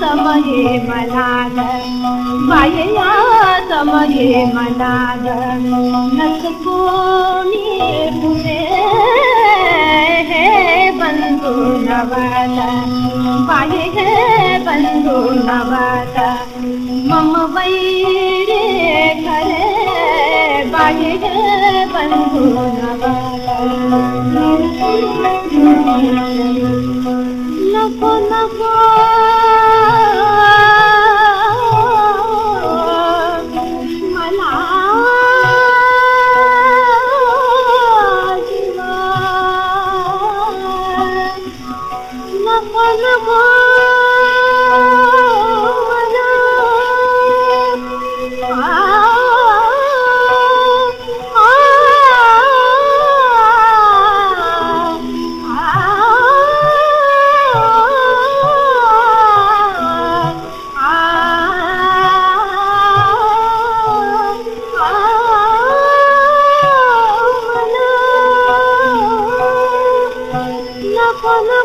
सांगू तुला ग बाय किती सांगू तुला बाय किती सांगू तुला किती सांगू तुला किती सांगू तुला ग मज सैन नसे मज सैन नसे या समये मला ग बाय या समये मला ग नस कोणी पुरे हे बंधू नवल मम वैरे खरे बाय हे बंधू नवल नको नको Oh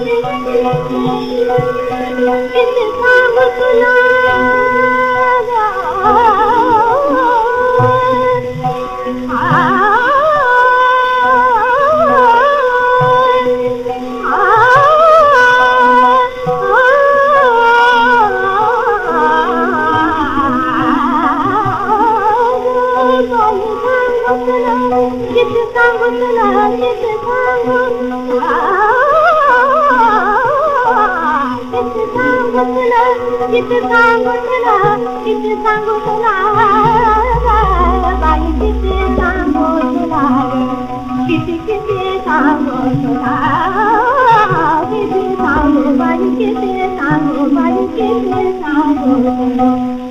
किती सांगू तुला बाई किती सांगू तुला गीत सांगू तुला. गीत सांगू तुला. बाई गीत सांगू सांगू तुला सांगू बाई गीत सांगू बाई गीत सांगू